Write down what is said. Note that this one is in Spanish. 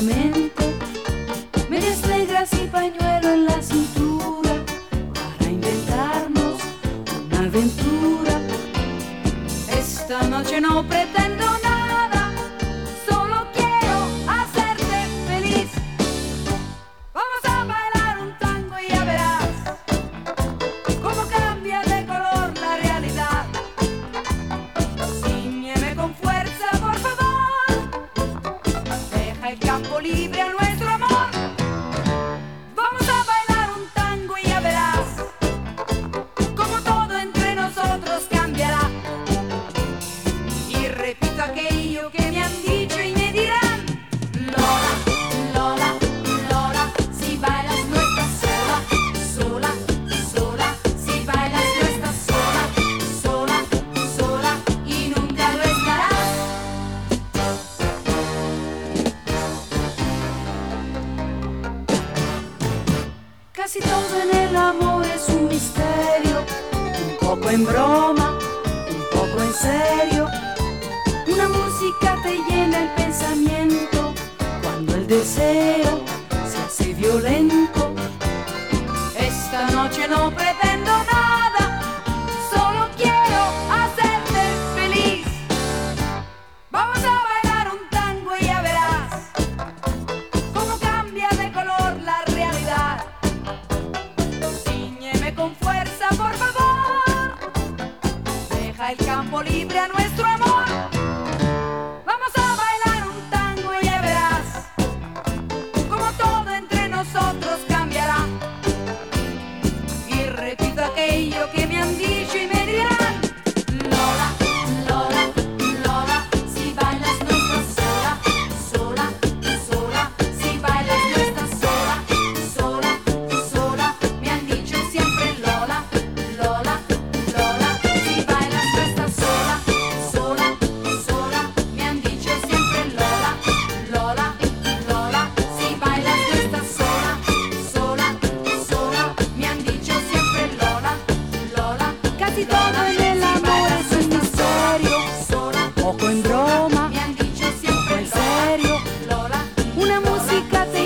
lentamente, medias negras y pañuelo en la cintura, para inventarnos una aventura. Esta noche no pretendo nada. Casi todo en el amor es un misterio, un poco en broma, un poco en serio. Una música te llena el pensamiento campo libre a nuestro amor. Vamos a bailar un tango y ya verás como todo entre nosotros cambiará. Y repito aquello que me han dicho. música